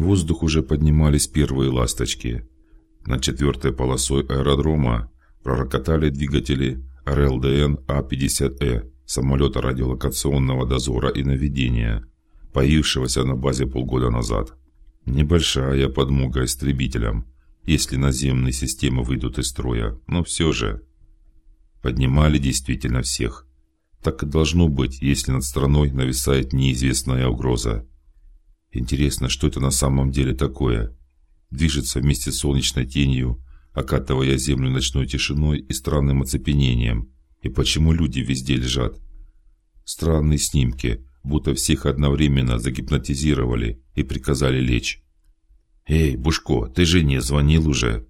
В воздух уже поднимались первые ласточки. Над четвертой полосой аэродрома пророкотали двигатели РЛДН А-50Э самолета радиолокационного дозора и наведения, появившегося на базе полгода назад. Небольшая подмога истребителям, если наземные системы выйдут из строя, но все же поднимали действительно всех. Так и должно быть, если над страной нависает неизвестная угроза. Интересно, что это на самом деле такое? Движется вместе с солнечной тенью, окатывая землю ночной тишиной и странным оцепенением. И почему люди везде лежат? Странные снимки, будто всех одновременно загипнотизировали и приказали лечь. Эй, Бушко, ты же не звонил уже?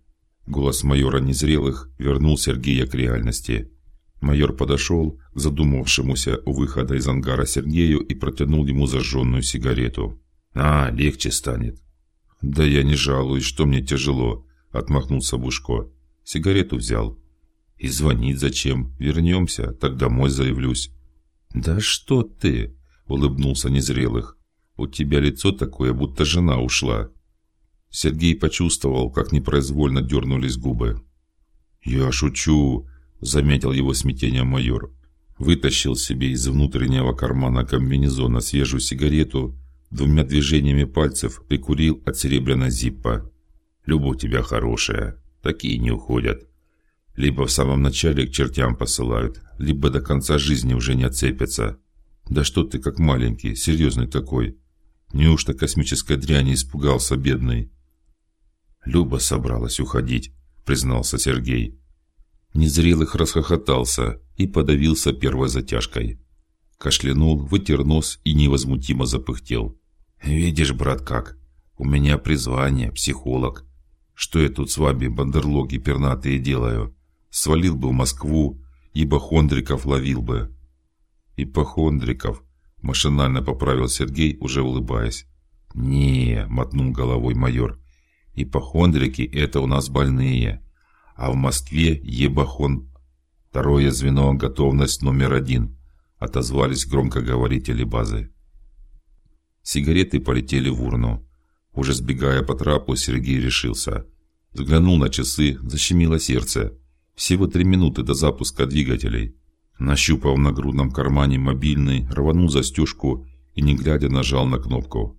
Голос майора незрелых вернул Сергея к реальности. Майор подошел к задумавшемуся у выхода из ангара Сергею и протянул ему зажженную сигарету. А, легче станет. Да я не жалуюсь, что мне тяжело, отмахнулся Бушко. Сигарету взял. И звонить зачем? Вернемся, так домой заявлюсь. Да что ты? улыбнулся незрелых. У тебя лицо такое, будто жена ушла. Сергей почувствовал, как непроизвольно дернулись губы. Я шучу, заметил его смятение майор. Вытащил себе из внутреннего кармана комбинезона свежую сигарету Двумя движениями пальцев прикурил от серебряной зиппа. Любовь тебя хорошая, такие не уходят. Либо в самом начале к чертям посылают, либо до конца жизни уже не отцепятся. Да что ты как маленький, серьезный такой? Неужто космической дряни испугался бедный? Люба собралась уходить, признался Сергей. Незрелых расхохотался и подавился первой затяжкой. Кашлянул, вытер нос и невозмутимо запыхтел. Видишь, брат, как у меня призвание психолог. Что я тут с вами бандерлоги пернатые делаю? Свалил бы в Москву, ибохондриков ловил бы. Ипохондриков, машинально поправил Сергей, уже улыбаясь. Не, мотнул головой майор. Ипохондрики это у нас больные, а в Москве ебахон. Второе звено готовность номер один. Отозвались громкоговорители базы. Сигареты полетели в урну. Уже сбегая по трапу, Сергей решился. Взглянул на часы, защемило сердце. Всего три минуты до запуска двигателей. Нащупав на грудном кармане мобильный, рванул застежку и не глядя нажал на кнопку.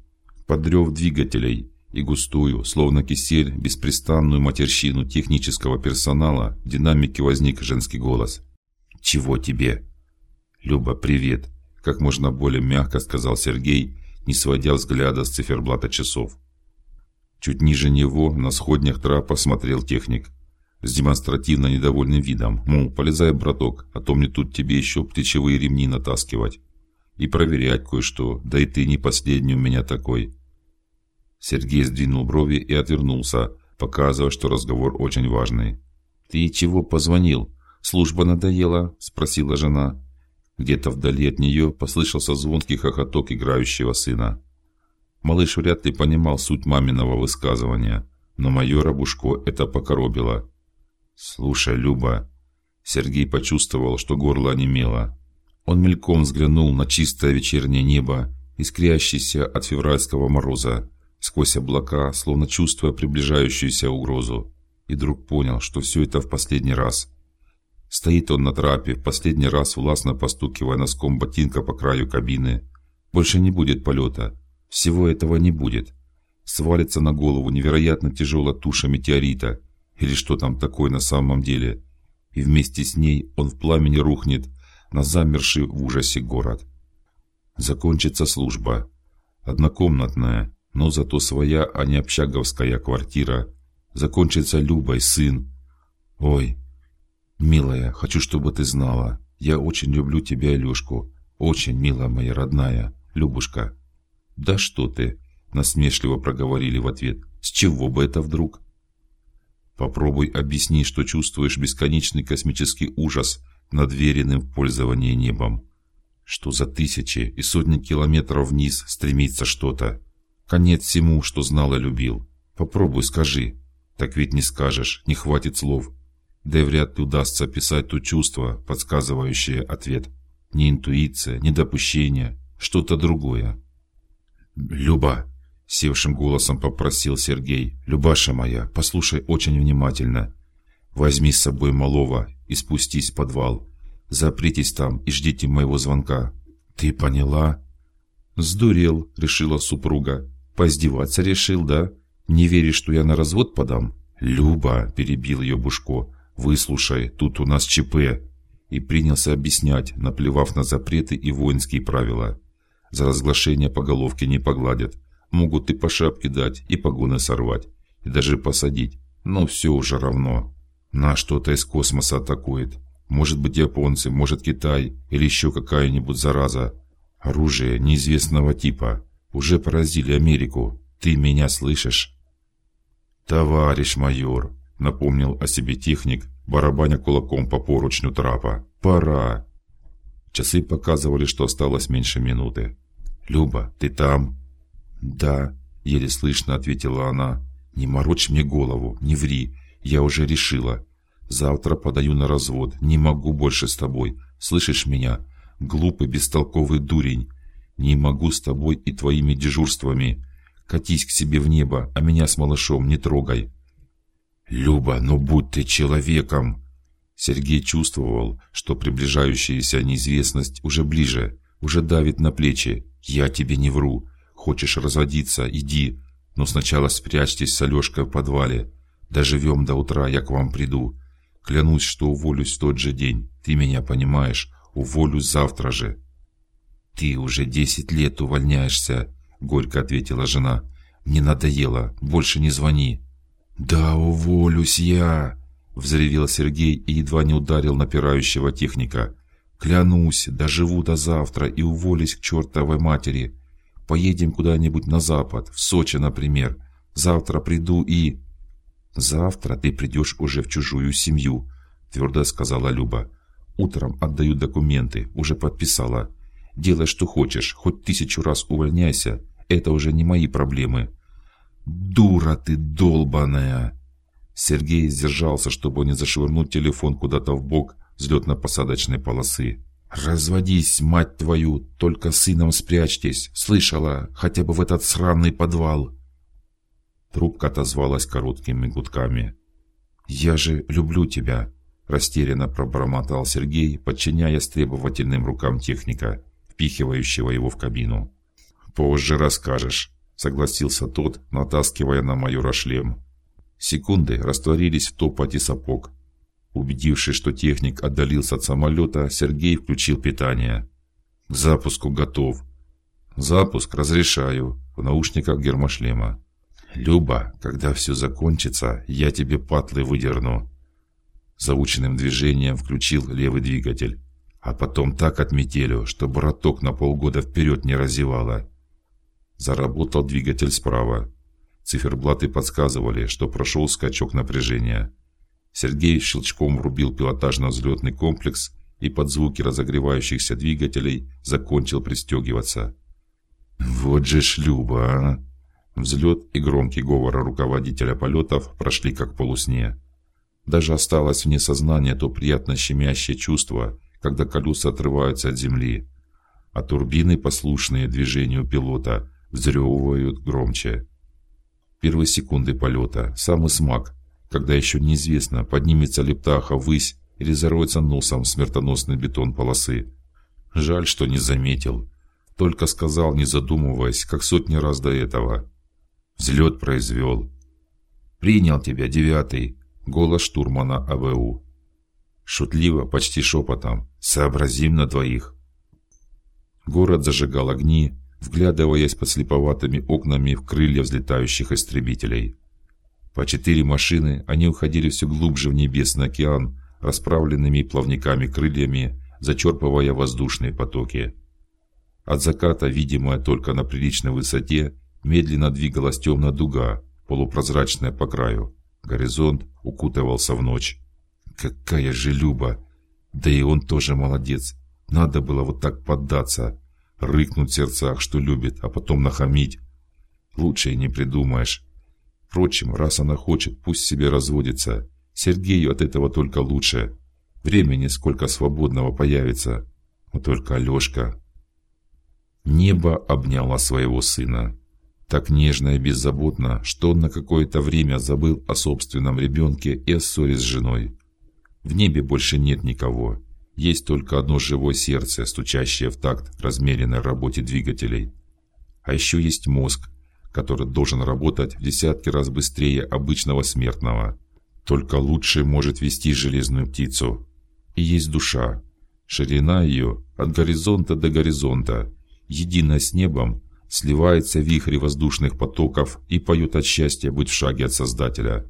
Подрев двигателей и густую, словно кисель, беспрестанную матерщину технического персонала, в динамике возник женский голос. Чего тебе? Люба, привет, как можно более мягко сказал Сергей не сводя взгляда с циферблата часов. Чуть ниже него на сходнях трапа смотрел техник с демонстративно недовольным видом, мол, полезай, браток, а то мне тут тебе еще плечевые ремни натаскивать и проверять кое-что, да и ты не последний у меня такой. Сергей сдвинул брови и отвернулся, показывая, что разговор очень важный. Ты чего позвонил? Служба надоела? – спросила жена. Где-то вдали от нее послышался звонкий хохоток играющего сына. Малыш вряд ли понимал суть маминого высказывания, но майора Бушко это покоробило. Слушай, Люба, Сергей почувствовал, что горло онемело. Он мельком взглянул на чистое вечернее небо, искрящееся от февральского мороза, сквозь облака, словно чувствуя приближающуюся угрозу, и вдруг понял, что все это в последний раз. Стоит он на трапе, в последний раз властно постукивая носком ботинка по краю кабины. Больше не будет полета. Всего этого не будет. Свалится на голову невероятно тяжелая туша метеорита или что там такое на самом деле, и вместе с ней он в пламени рухнет на замерший в ужасе город. Закончится служба, однокомнатная, но зато своя, а не общаговская квартира. Закончится Любой сын. Ой, Милая, хочу, чтобы ты знала, я очень люблю тебя, Илюшку, очень, милая моя родная, Любушка. Да что ты? насмешливо проговорили в ответ. С чего бы это вдруг? Попробуй объясни, что чувствуешь бесконечный космический ужас над веренным в пользование небом. Что за тысячи и сотни километров вниз стремится что-то. Конец всему, что знал и любил. Попробуй скажи. Так ведь не скажешь, не хватит слов да и вряд ли удастся описать то чувство, подсказывающее ответ. Не интуиция, не допущение, что-то другое. Люба, севшим голосом попросил Сергей. Любаша моя, послушай очень внимательно. Возьми с собой малого и спустись в подвал. Запритесь там и ждите моего звонка. Ты поняла? Сдурел, решила супруга. Поиздеваться решил, да? Не веришь, что я на развод подам? Люба, перебил ее Бушко. Выслушай, тут у нас ЧП. И принялся объяснять, наплевав на запреты и воинские правила. За разглашение по головке не погладят, могут и по шапке дать, и погоны сорвать, и даже посадить. Но все уже равно. На что-то из космоса атакует. Может быть японцы, может Китай или еще какая-нибудь зараза. Оружие неизвестного типа уже поразили Америку. Ты меня слышишь? Товарищ майор, напомнил о себе техник, барабаня кулаком по поручню трапа. Пора. Часы показывали, что осталось меньше минуты. Люба, ты там? Да, еле слышно ответила она. Не морочь мне голову, не ври. Я уже решила. Завтра подаю на развод. Не могу больше с тобой. Слышишь меня? Глупый, бестолковый дурень. Не могу с тобой и твоими дежурствами. Катись к себе в небо, а меня с малышом не трогай. Люба, ну будь ты человеком. Сергей чувствовал, что приближающаяся неизвестность уже ближе, уже давит на плечи. Я тебе не вру. Хочешь разводиться, иди, но сначала спрячьтесь с Алёшкой в подвале. Доживем до утра, я к вам приду. Клянусь, что уволюсь в тот же день. Ты меня понимаешь? Уволюсь завтра же. Ты уже десять лет увольняешься, горько ответила жена. Мне надоело, больше не звони. Да уволюсь я, взревел Сергей и едва не ударил напирающего техника. Клянусь, доживу до завтра и уволюсь к чертовой матери. Поедем куда-нибудь на запад, в Сочи, например. Завтра приду и Завтра ты придешь уже в чужую семью, твердо сказала Люба. Утром отдаю документы, уже подписала. Делай что хочешь, хоть тысячу раз увольняйся, это уже не мои проблемы. Дура ты долбаная. Сергей сдержался, чтобы не зашвырнуть телефон куда-то в бок взлетно-посадочной полосы. Разводись, мать твою, только сыном спрячьтесь. Слышала, хотя бы в этот сраный подвал. Трубка отозвалась короткими гудками. Я же люблю тебя, растерянно пробормотал Сергей, подчиняясь требовательным рукам техника, впихивающего его в кабину. Позже расскажешь, согласился тот, натаскивая на майора шлем. Секунды растворились в топоте сапог. Убедившись, что техник отдалился от самолета, Сергей включил питание. К запуску готов. Запуск разрешаю. В наушниках гермошлема. Люба, когда все закончится, я тебе патлы выдерну. Заученным движением включил левый двигатель, а потом так отметелю, что браток на полгода вперед не разевало. Заработал двигатель справа. Циферблаты подсказывали, что прошел скачок напряжения. Сергей щелчком врубил пилотажно-взлетный комплекс и под звуки разогревающихся двигателей закончил пристегиваться. Вот же шлюба, а! Взлет и громкий говор руководителя полетов прошли как полусне. Даже осталось вне сознания то приятно щемящее чувство, когда колеса отрываются от земли, а турбины, послушные движению пилота, взрёвывают громче. Первые секунды полета, самый смак, когда еще неизвестно, поднимется ли птаха ввысь или зароется носом в смертоносный бетон полосы. Жаль, что не заметил, только сказал, не задумываясь, как сотни раз до этого. Взлет произвел. Принял тебя девятый. Голос штурмана АВУ. Шутливо, почти шепотом. Сообразим на двоих. Город зажигал огни, вглядываясь под слеповатыми окнами в крылья взлетающих истребителей. По четыре машины они уходили все глубже в небесный океан, расправленными плавниками крыльями, зачерпывая воздушные потоки. От заката, видимая только на приличной высоте, Медленно двигалась темная дуга, полупрозрачная по краю. Горизонт укутывался в ночь. Какая же Люба! Да и он тоже молодец. Надо было вот так поддаться, рыкнуть в сердцах, что любит, а потом нахамить. Лучше и не придумаешь. Впрочем, раз она хочет, пусть себе разводится. Сергею от этого только лучше. Времени сколько свободного появится. Но только Алёшка. Небо обняло своего сына. так нежно и беззаботно, что он на какое-то время забыл о собственном ребенке и о ссоре с женой. В небе больше нет никого, есть только одно живое сердце, стучащее в такт размеренной работе двигателей. А еще есть мозг, который должен работать в десятки раз быстрее обычного смертного. Только лучше может вести железную птицу. И есть душа. Ширина ее от горизонта до горизонта, единая с небом, сливается в вихре воздушных потоков и поет от счастья быть в шаге от Создателя.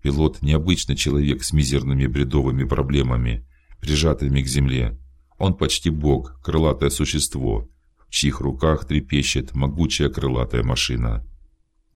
Пилот необычный человек с мизерными бредовыми проблемами, прижатыми к земле. Он почти бог, крылатое существо, в чьих руках трепещет могучая крылатая машина.